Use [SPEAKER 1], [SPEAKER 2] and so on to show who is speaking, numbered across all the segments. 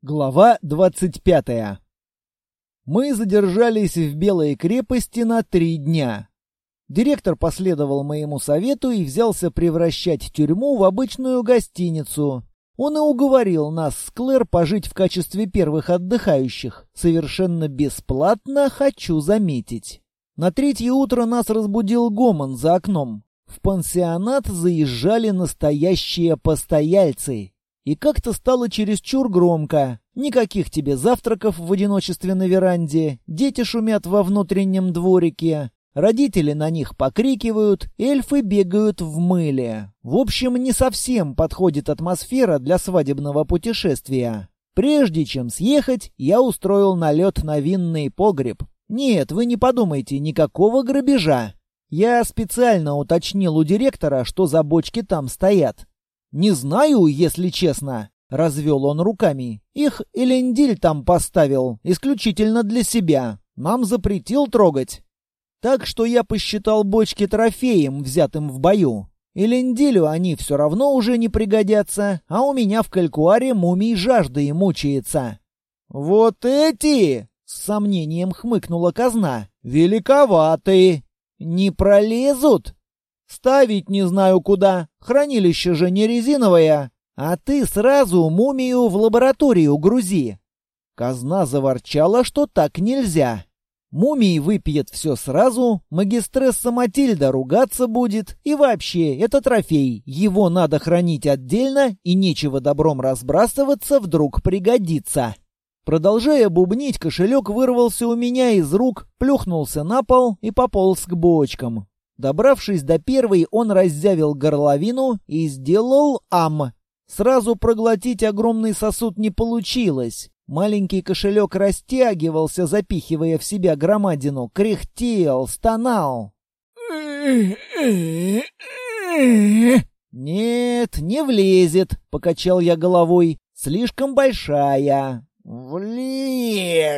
[SPEAKER 1] Глава 25. Мы задержались в Белой крепости на три дня. Директор последовал моему совету и взялся превращать тюрьму в обычную гостиницу. Он и уговорил нас с Клэр пожить в качестве первых отдыхающих. Совершенно бесплатно, хочу заметить. На третье утро нас разбудил гомон за окном. В пансионат заезжали настоящие постояльцы. И как-то стало чересчур громко. Никаких тебе завтраков в одиночестве на веранде, дети шумят во внутреннем дворике, родители на них покрикивают, эльфы бегают в мыле. В общем, не совсем подходит атмосфера для свадебного путешествия. Прежде чем съехать, я устроил налет на винный погреб. Нет, вы не подумайте, никакого грабежа. Я специально уточнил у директора, что за бочки там стоят. «Не знаю, если честно», — развел он руками. «Их Элендиль там поставил, исключительно для себя. Нам запретил трогать». Так что я посчитал бочки трофеем, взятым в бою. Элендилю они все равно уже не пригодятся, а у меня в калькуаре мумий жажды мучается. «Вот эти!» — с сомнением хмыкнула казна. «Великоваты! Не пролезут?» Ставить не знаю куда. Хранилище же не резиновое. А ты сразу мумию в лабораторию грузи. Казна заворчала, что так нельзя. Мумий выпьет все сразу, магистресса Матильда ругаться будет, и вообще, это трофей, его надо хранить отдельно, и нечего добром разбрасываться, вдруг пригодится. Продолжая бубнить, кошелек вырвался у меня из рук, плюхнулся на пол и пополз к бочкам. Добравшись до первой, он раззявил горловину и сделал ам. Сразу проглотить огромный сосуд не получилось. Маленький кошелек растягивался, запихивая в себя громадину, кряхтел, стонал. «Нет, не влезет», — покачал я головой. «Слишком большая». «Влежет!»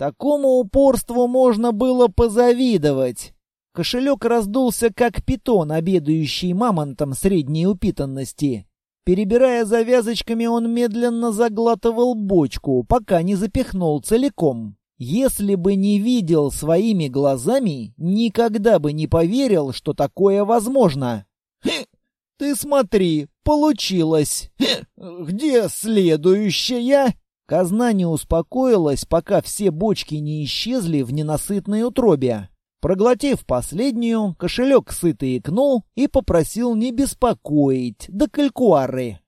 [SPEAKER 1] Такому упорству можно было позавидовать. Кошелек раздулся, как питон, обедающий мамонтом средней упитанности. Перебирая завязочками, он медленно заглатывал бочку, пока не запихнул целиком. Если бы не видел своими глазами, никогда бы не поверил, что такое возможно. «Хе, ты смотри, получилось! Где следующая?» Казна не успокоилась, пока все бочки не исчезли в ненасытной утробе. Проглотив последнюю, кошелек сытый икнул и попросил не беспокоить, до калькуары.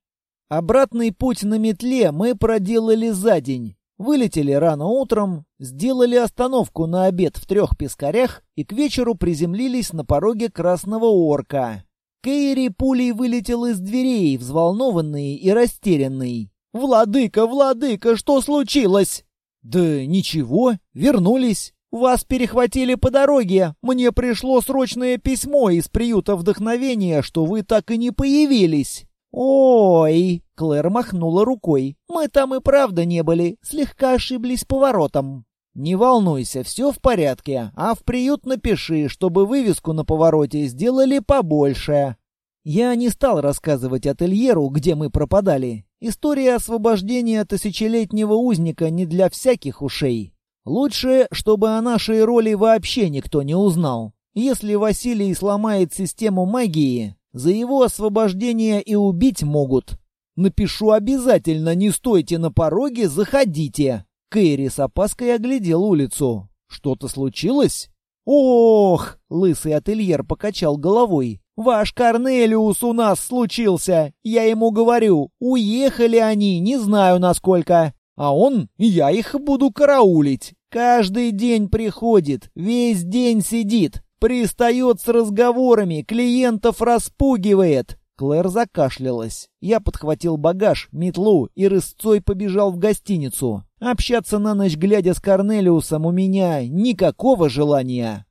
[SPEAKER 1] Обратный путь на метле мы проделали за день. Вылетели рано утром, сделали остановку на обед в трех пескарях и к вечеру приземлились на пороге Красного Орка. Кейри пулей вылетел из дверей, взволнованный и растерянный. «Владыка, владыка, что случилось?» «Да ничего, вернулись. Вас перехватили по дороге. Мне пришло срочное письмо из приюта вдохновения, что вы так и не появились». «Ой!» — Клэр махнула рукой. «Мы там и правда не были, слегка ошиблись поворотом». «Не волнуйся, все в порядке, а в приют напиши, чтобы вывеску на повороте сделали побольше». Я не стал рассказывать ательеру, где мы пропадали. История освобождения тысячелетнего узника не для всяких ушей. Лучше, чтобы о нашей роли вообще никто не узнал. Если Василий сломает систему магии, за его освобождение и убить могут. Напишу обязательно, не стойте на пороге, заходите. Кэрри с опаской оглядел улицу. Что-то случилось? Ох, лысый ательер покачал головой. Ваш Корнелиус у нас случился. Я ему говорю, уехали они, не знаю насколько. А он, я их буду караулить. Каждый день приходит, весь день сидит, пристает с разговорами, клиентов распугивает. Клэр закашлялась. Я подхватил багаж, метлу и рысцой побежал в гостиницу. Общаться на ночь, глядя с Корнелиусом, у меня никакого желания.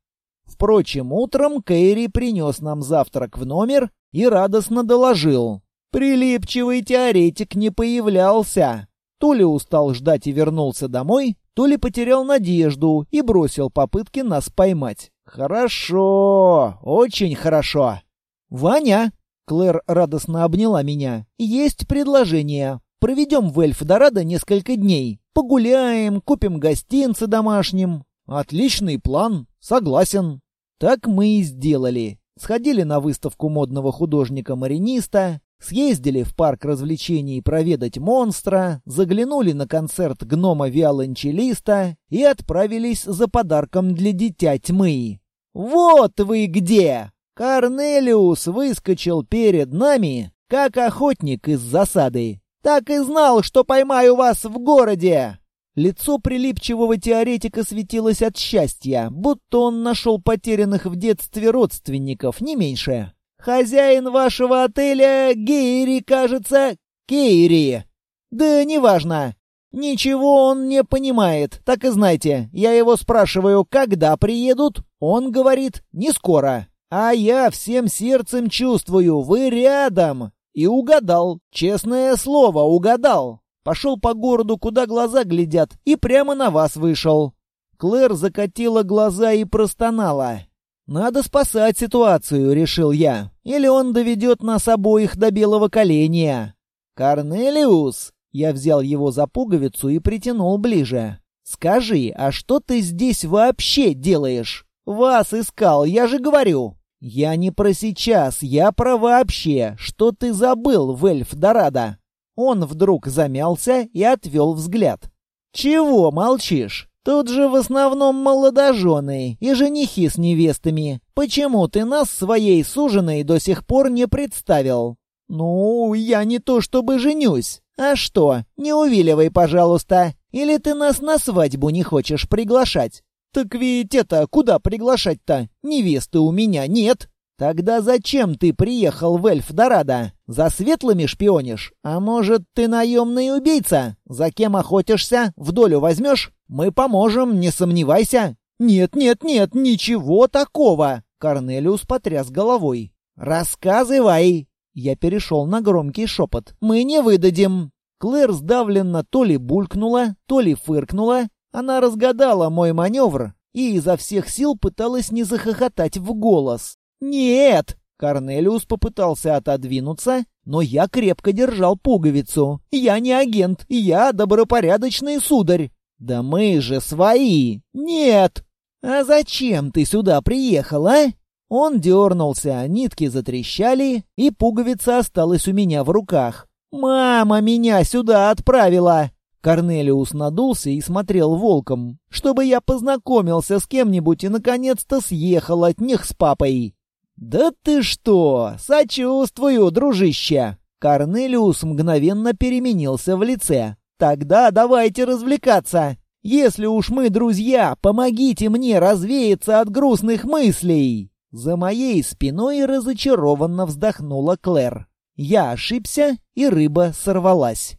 [SPEAKER 1] Впрочем, утром Кэрри принес нам завтрак в номер и радостно доложил. Прилипчивый теоретик не появлялся. То ли устал ждать и вернулся домой, то ли потерял надежду и бросил попытки нас поймать. Хорошо, очень хорошо. Ваня, Клэр радостно обняла меня. «Есть предложение. Проведем в Эльфдорадо несколько дней. Погуляем, купим гостинцы домашним». «Отличный план. Согласен». Так мы и сделали. Сходили на выставку модного художника-мариниста, съездили в парк развлечений проведать монстра, заглянули на концерт гнома-виолончелиста и отправились за подарком для дитя тьмы. «Вот вы где!» Корнелиус выскочил перед нами, как охотник из засады. «Так и знал, что поймаю вас в городе!» Лицо прилипчивого теоретика светилось от счастья, будто он нашел потерянных в детстве родственников, не меньше. «Хозяин вашего отеля Гейри, кажется, Кейри. Да неважно. Ничего он не понимает, так и знайте. Я его спрашиваю, когда приедут? Он говорит, не скоро. А я всем сердцем чувствую, вы рядом. И угадал, честное слово, угадал. Пошел по городу, куда глаза глядят, и прямо на вас вышел. Клэр закатила глаза и простонала. «Надо спасать ситуацию», — решил я. «Или он доведет нас обоих до белого коленя». «Корнелиус!» — я взял его за пуговицу и притянул ближе. «Скажи, а что ты здесь вообще делаешь? Вас искал, я же говорю!» «Я не про сейчас, я про вообще. Что ты забыл в Эльф-Дорадо?» Он вдруг замялся и отвел взгляд. «Чего молчишь? Тут же в основном молодожены и женихи с невестами. Почему ты нас своей суженой до сих пор не представил?» «Ну, я не то чтобы женюсь. А что, не увиливай, пожалуйста. Или ты нас на свадьбу не хочешь приглашать?» «Так ведь это, куда приглашать-то? Невесты у меня нет». «Тогда зачем ты приехал в Эльф-Дорадо? За светлыми шпионишь? А может, ты наемный убийца? За кем охотишься? В долю возьмешь? Мы поможем, не сомневайся». «Нет, нет, нет, ничего такого!» Корнелиус потряс головой. «Рассказывай!» Я перешел на громкий шепот. «Мы не выдадим!» Клэр сдавленно то ли булькнула, то ли фыркнула. Она разгадала мой маневр и изо всех сил пыталась не захохотать в голос. «Нет!» Корнелиус попытался отодвинуться, но я крепко держал пуговицу. «Я не агент, я добропорядочный сударь!» «Да мы же свои!» «Нет!» «А зачем ты сюда приехал, а?» Он дернулся, нитки затрещали, и пуговица осталась у меня в руках. «Мама меня сюда отправила!» Корнелиус надулся и смотрел волком, чтобы я познакомился с кем-нибудь и наконец-то съехал от них с папой. «Да ты что! Сочувствую, дружище!» Корнелиус мгновенно переменился в лице. «Тогда давайте развлекаться! Если уж мы друзья, помогите мне развеяться от грустных мыслей!» За моей спиной разочарованно вздохнула Клэр. Я ошибся, и рыба сорвалась.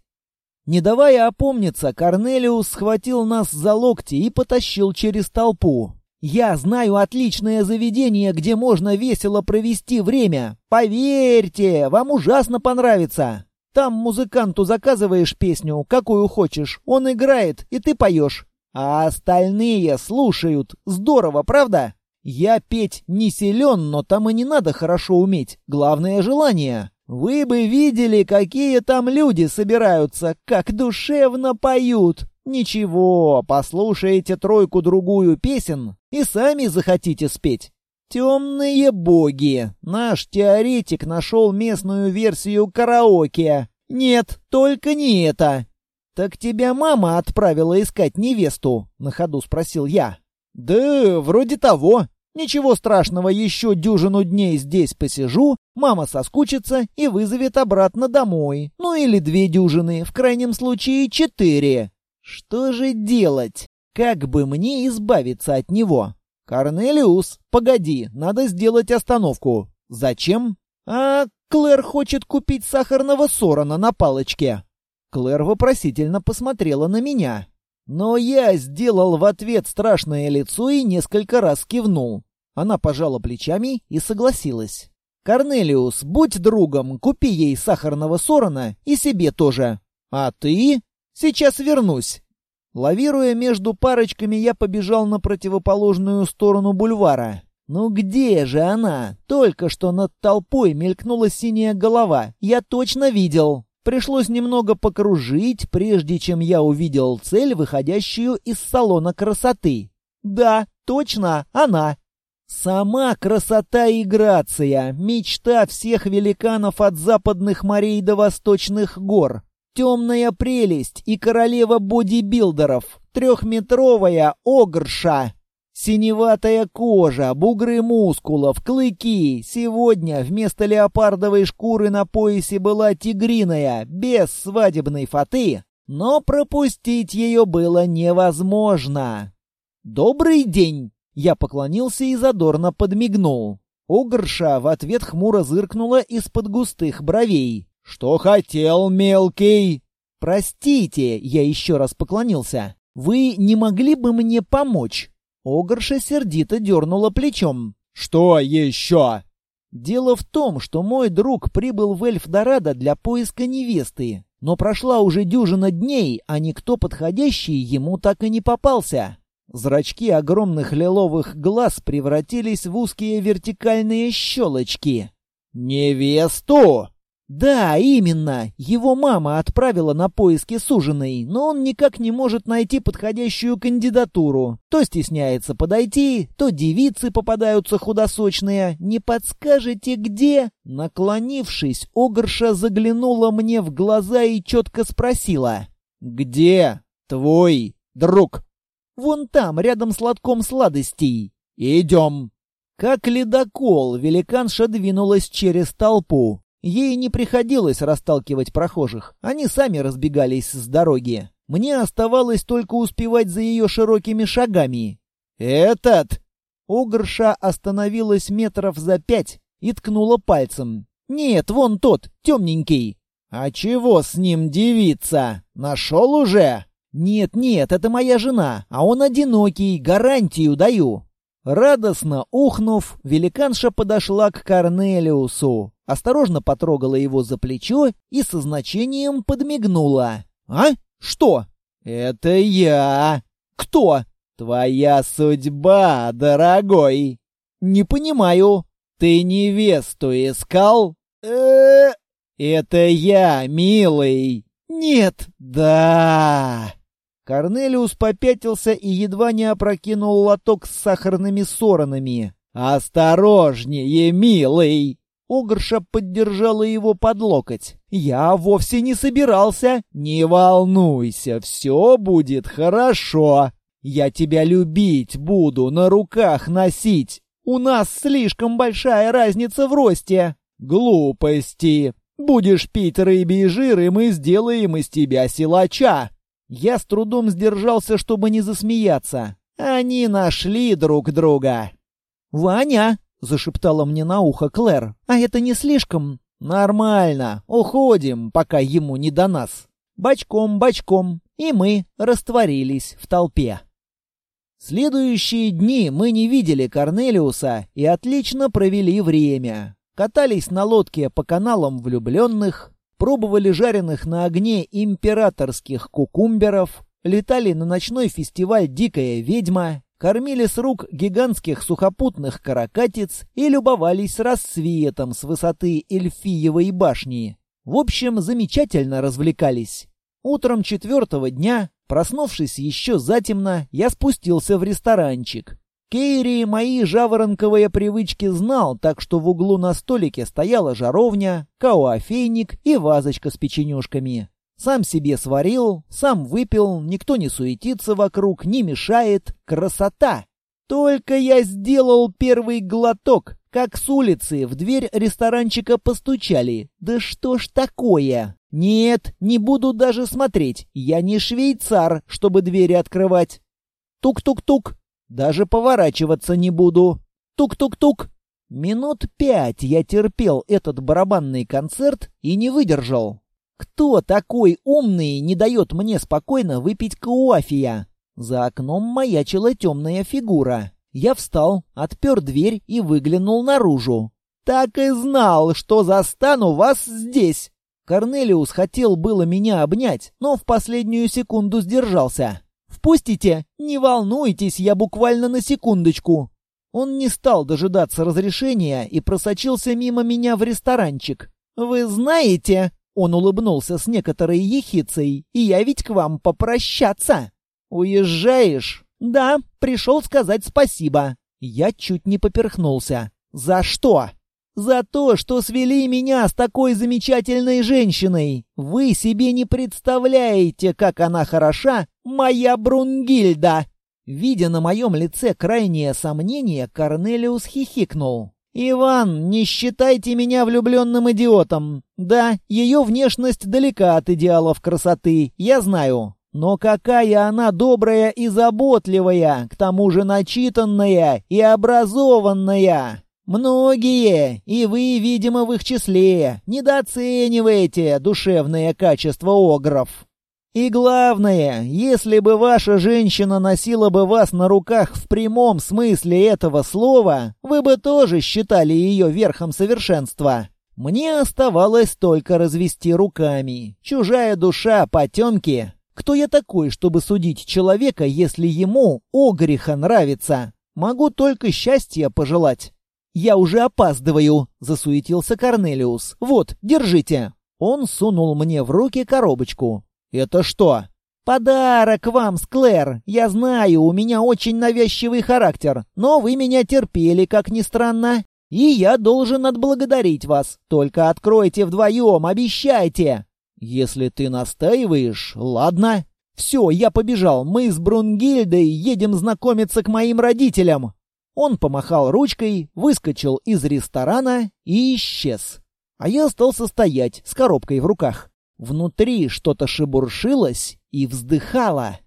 [SPEAKER 1] Не давая опомниться, Корнелиус схватил нас за локти и потащил через толпу. Я знаю отличное заведение, где можно весело провести время. Поверьте, вам ужасно понравится. Там музыканту заказываешь песню, какую хочешь, он играет, и ты поешь. А остальные слушают. Здорово, правда? Я петь не силен, но там и не надо хорошо уметь. Главное — желание. Вы бы видели, какие там люди собираются, как душевно поют. Ничего, послушаете тройку-другую песен и сами захотите спеть. Темные боги. Наш теоретик нашел местную версию караоке. Нет, только не это. Так тебя мама отправила искать невесту? На ходу спросил я. Да, вроде того. Ничего страшного, еще дюжину дней здесь посижу, мама соскучится и вызовет обратно домой. Ну или две дюжины, в крайнем случае четыре. Что же делать? Как бы мне избавиться от него? Корнелиус, погоди, надо сделать остановку. Зачем? А Клэр хочет купить сахарного сорона на палочке. Клэр вопросительно посмотрела на меня. Но я сделал в ответ страшное лицо и несколько раз кивнул. Она пожала плечами и согласилась. «Корнелиус, будь другом, купи ей сахарного сорона и себе тоже. А ты?» Сейчас вернусь. Лавируя между парочками, я побежал на противоположную сторону бульвара. Ну где же она? Только что над толпой мелькнула синяя голова. Я точно видел. Пришлось немного покружить, прежде чем я увидел цель, выходящую из салона красоты. Да, точно, она. Сама красота и грация, мечта всех великанов от западных морей до восточных гор. Темная прелесть и королева бодибилдеров, трехметровая огрша. Синеватая кожа, бугры мускулов, клыки. Сегодня вместо леопардовой шкуры на поясе была тигриная, без свадебной фаты. Но пропустить ее было невозможно. «Добрый день!» Я поклонился и задорно подмигнул. Огрша в ответ хмуро зыркнула из-под густых бровей. «Что хотел, мелкий?» «Простите», — я еще раз поклонился. «Вы не могли бы мне помочь?» Огрша сердито дернула плечом. «Что еще?» «Дело в том, что мой друг прибыл в Эльфдорадо для поиска невесты, но прошла уже дюжина дней, а никто подходящий ему так и не попался. Зрачки огромных лиловых глаз превратились в узкие вертикальные щелочки. «Невесту!» «Да, именно. Его мама отправила на поиски суженой, но он никак не может найти подходящую кандидатуру. То стесняется подойти, то девицы попадаются худосочные. Не подскажете, где?» Наклонившись, Огрша заглянула мне в глаза и четко спросила. «Где твой друг?» «Вон там, рядом с лотком сладостей. Идем». Как ледокол, великанша двинулась через толпу. Ей не приходилось расталкивать прохожих, они сами разбегались с дороги. Мне оставалось только успевать за ее широкими шагами. «Этот!» Огрша остановилась метров за пять и ткнула пальцем. «Нет, вон тот, темненький». «А чего с ним девица? Нашел уже?» «Нет-нет, это моя жена, а он одинокий, гарантию даю». Радостно ухнув, великанша подошла к Корнелиусу, осторожно потрогала его за плечо и со значением подмигнула. «А? Что?» «Это я!» «Кто?» «Твоя судьба, дорогой!» «Не понимаю». «Ты невесту искал?» э «Это я, милый!» «Нет!» «Да!» Корнелиус попятился и едва не опрокинул лоток с сахарными соронами. «Осторожнее, милый!» Огрша поддержала его под локоть. «Я вовсе не собирался!» «Не волнуйся, все будет хорошо! Я тебя любить буду, на руках носить! У нас слишком большая разница в росте!» «Глупости! Будешь пить рыбий жир, и мы сделаем из тебя силача!» Я с трудом сдержался, чтобы не засмеяться. Они нашли друг друга. «Ваня!» — зашептала мне на ухо Клэр. «А это не слишком?» «Нормально. Уходим, пока ему не до нас». Бочком, бочком. И мы растворились в толпе. Следующие дни мы не видели Корнелиуса и отлично провели время. Катались на лодке по каналам влюбленных, пробовали жареных на огне императорских кукумберов, летали на ночной фестиваль «Дикая ведьма», кормили с рук гигантских сухопутных каракатиц и любовались рассветом с высоты Эльфиевой башни. В общем, замечательно развлекались. Утром четвертого дня, проснувшись еще затемно, я спустился в ресторанчик. Кейри мои жаворонковые привычки знал, так что в углу на столике стояла жаровня, кауафейник и вазочка с печенюшками. Сам себе сварил, сам выпил, никто не суетится вокруг, не мешает. Красота! Только я сделал первый глоток, как с улицы в дверь ресторанчика постучали. Да что ж такое? Нет, не буду даже смотреть. Я не швейцар, чтобы двери открывать. Тук-тук-тук. Даже поворачиваться не буду. Тук-тук-тук. Минут пять я терпел этот барабанный концерт и не выдержал. Кто такой умный не дает мне спокойно выпить кофея? За окном маячила темная фигура. Я встал, отпер дверь и выглянул наружу. Так и знал, что застану вас здесь. Корнелиус хотел было меня обнять, но в последнюю секунду сдержался. «Впустите! Не волнуйтесь, я буквально на секундочку!» Он не стал дожидаться разрешения и просочился мимо меня в ресторанчик. «Вы знаете...» — он улыбнулся с некоторой ехицей. «И я ведь к вам попрощаться». «Уезжаешь?» «Да, пришел сказать спасибо». Я чуть не поперхнулся. «За что?» «За то, что свели меня с такой замечательной женщиной. Вы себе не представляете, как она хороша, моя Брунгильда!» Видя на моем лице крайнее сомнение, Корнелиус хихикнул. «Иван, не считайте меня влюбленным идиотом. Да, ее внешность далека от идеалов красоты, я знаю. Но какая она добрая и заботливая, к тому же начитанная и образованная. Многие, и вы, видимо, в их числе, недооцениваете душевные качества огров. И главное, если бы ваша женщина носила бы вас на руках в прямом смысле этого слова, вы бы тоже считали ее верхом совершенства. Мне оставалось только развести руками. Чужая душа потемки. Кто я такой, чтобы судить человека, если ему огриха нравится? Могу только счастья пожелать. «Я уже опаздываю», — засуетился Корнелиус. «Вот, держите». Он сунул мне в руки коробочку. «Это что?» «Подарок вам, Склэр. Я знаю, у меня очень навязчивый характер, но вы меня терпели, как ни странно. И я должен отблагодарить вас. Только откройте вдвоем, обещайте!» «Если ты настаиваешь, ладно. Все, я побежал. Мы с Брунгильдой едем знакомиться к моим родителям». Он помахал ручкой, выскочил из ресторана и исчез. А я остался стоять с коробкой в руках. Внутри что-то шебуршилось и вздыхало.